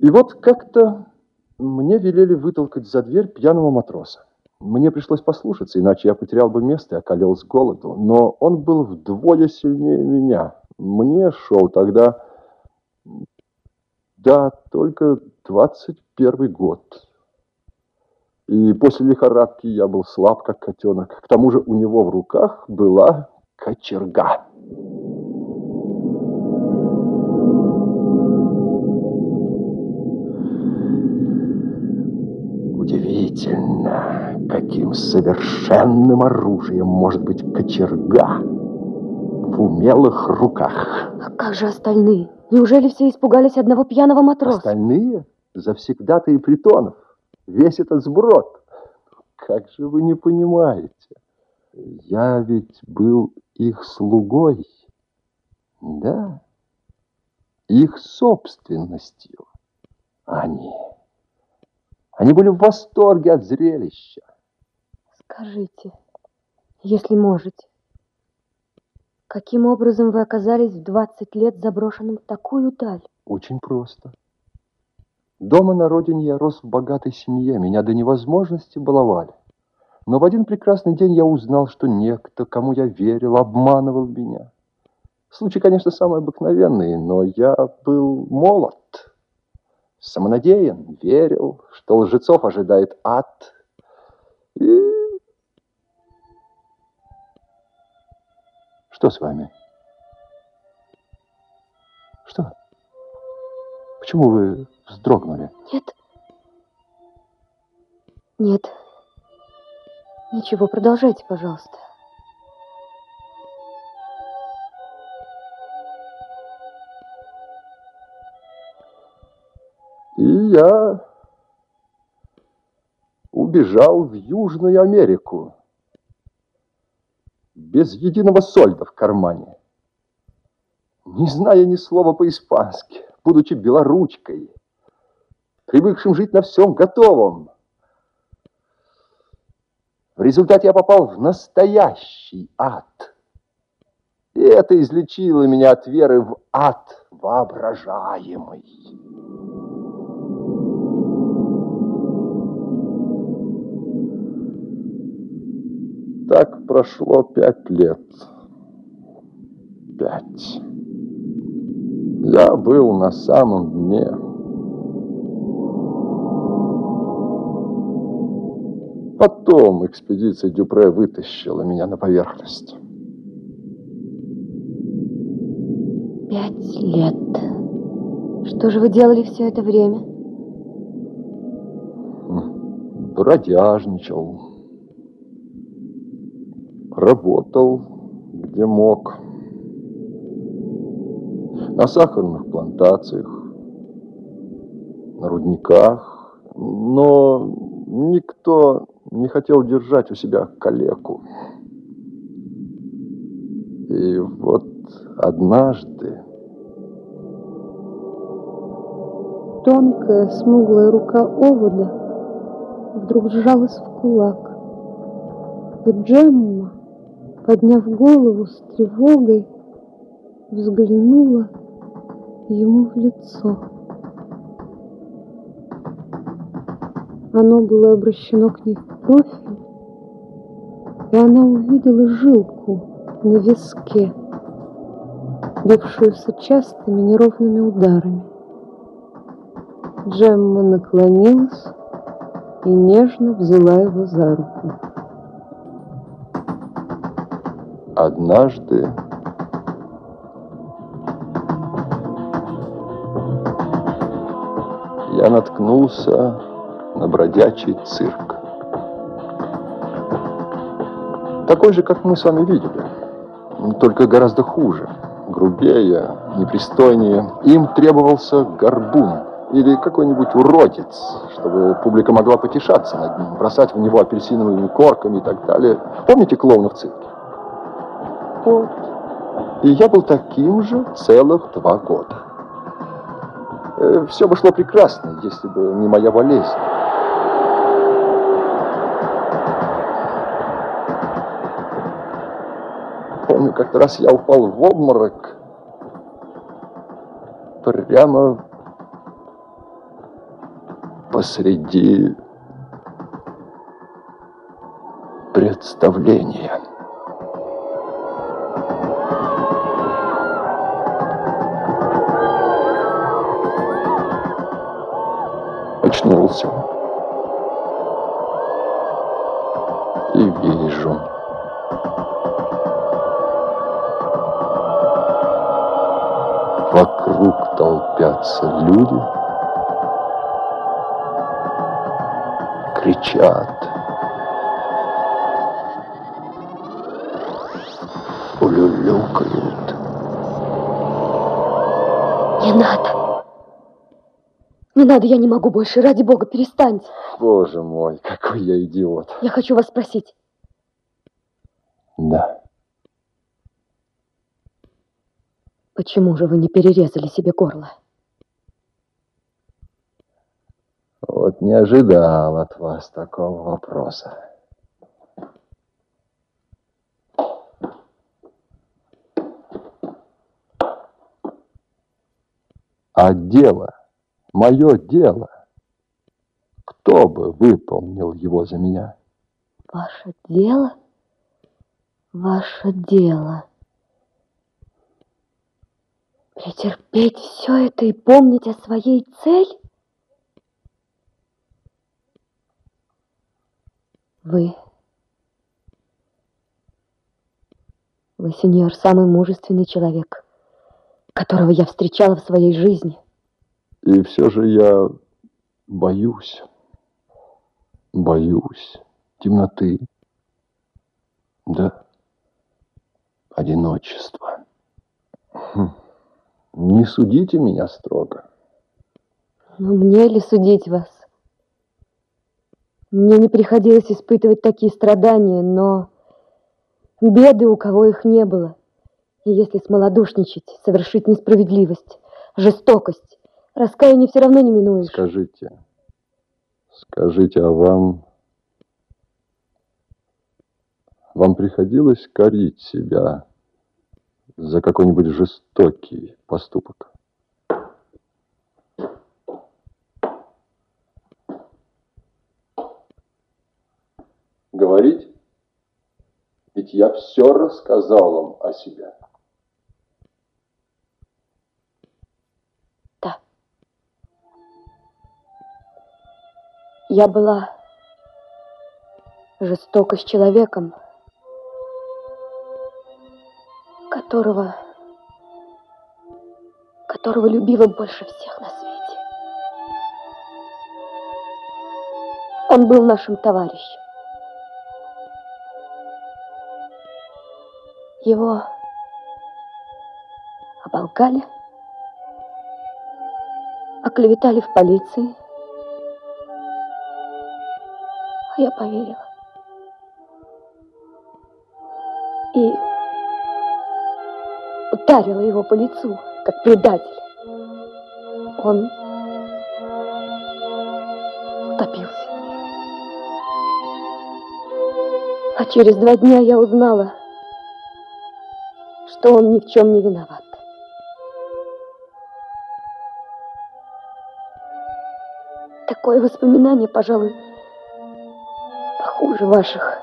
И вот как-то мне велели вытолкать за дверь пьяного матроса. Мне пришлось послушаться, иначе я потерял бы место и околел с голоду. Но он был вдвое сильнее меня. Мне шел тогда, да, только 21 год. И после лихорадки я был слаб, как котенок. К тому же у него в руках была кочерга. Удивительно, каким совершенным оружием может быть кочерга в умелых руках. А как же остальные? Неужели все испугались одного пьяного матроса? Остальные завсегда-то и притонов весь этот сброд. Как же вы не понимаете? Я ведь был их слугой. Да, их собственностью. Они, они были в восторге от зрелища. Скажите, если можете, каким образом вы оказались в 20 лет заброшенным в такую даль? Очень просто. Дома на родине я рос в богатой семье, меня до невозможности баловали. Но в один прекрасный день я узнал, что некто, кому я верил, обманывал меня. Случай, конечно, самый обыкновенный, но я был молод, самонадеян, верил, что лжецов ожидает ад. И... Что с вами? Что? Почему вы вздрогнули? Нет. Нет. Ничего, продолжайте, пожалуйста. И я убежал в Южную Америку без единого сольда в кармане, не зная ни слова по-испански будучи белоручкой, привыкшим жить на всем готовом. В результате я попал в настоящий ад. И это излечило меня от веры в ад воображаемый. Прошло пять лет. Пять. Я был на самом дне. Потом экспедиция Дюпре вытащила меня на поверхность. Пять лет. Что же вы делали все это время? Бродяжничал. Работал, где мог на сахарных плантациях, на рудниках, но никто не хотел держать у себя калеку. И вот однажды... Тонкая, смуглая рука овода вдруг сжалась в кулак. И Джемма, подняв голову с тревогой, взглянула ему в лицо. Оно было обращено к ней в профиль, и она увидела жилку на виске, бившуюся частыми неровными ударами. Джемма наклонилась и нежно взяла его за руку. Однажды я наткнулся на бродячий цирк. Такой же, как мы с вами видели, только гораздо хуже, грубее, непристойнее. Им требовался горбун или какой-нибудь уродец, чтобы публика могла потешаться над ним, бросать в него апельсиновыми корками и так далее. Помните клоуна в цирке? Вот. И я был таким же целых два года. Э, все бы шло прекрасно, если бы не моя болезнь. Помню, как-то раз я упал в обморок прямо посреди представления. Очнулся. И вижу. Вокруг толпятся люди, кричат. Улюлюкают. Не надо. Не надо, я не могу больше. Ради бога, перестаньте. Боже мой, какой я идиот. Я хочу вас спросить. Да. Почему же вы не перерезали себе горло? Вот не ожидал от вас такого вопроса. А дело, мое дело, кто бы выполнил его за меня? Ваше дело? Ваше дело. Претерпеть все это и помнить о своей цели? Вы... Вы, сеньор, самый мужественный человек, которого я встречала в своей жизни. И все же я боюсь, боюсь темноты, да, одиночества. Хм. Не судите меня строго. Но мне ли судить вас? Мне не приходилось испытывать такие страдания, но беды у кого их не было. И если смолодушничать, совершить несправедливость, жестокость, раскаяние все равно не минуешь. Скажите, скажите, а вам... Вам приходилось корить себя за какой-нибудь жестокий поступок? Говорить? Ведь я все рассказал вам о себе. Я была жестока с человеком, которого, которого любила больше всех на свете. Он был нашим товарищем. Его оболгали, оклеветали в полиции. Я поверила. И ударила его по лицу, как предатель. Он утопился. А через два дня я узнала, что он ни в чем не виноват. Такое воспоминание, пожалуй, похуже ваших.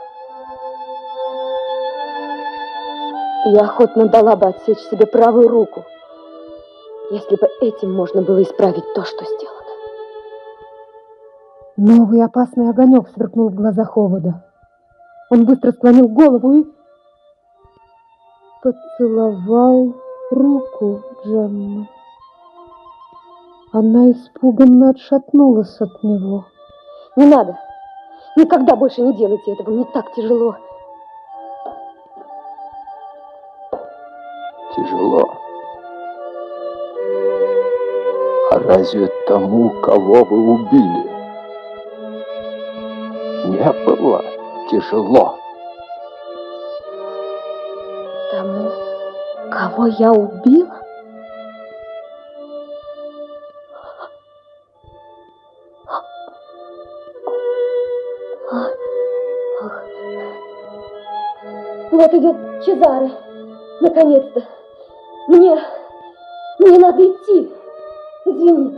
Я охотно дала бы отсечь себе правую руку, если бы этим можно было исправить то, что сделано. Новый опасный огонек сверкнул в глазах овода. Он быстро склонил голову и поцеловал руку Джеммы. Она испуганно отшатнулась от него. Не надо! Никогда больше не делайте этого, мне так тяжело. Тяжело. А разве тому, кого вы убили, не было тяжело? Тому, кого я убила? Вот идет Чезаре. Наконец-то. Мне... Мне надо идти. Извините.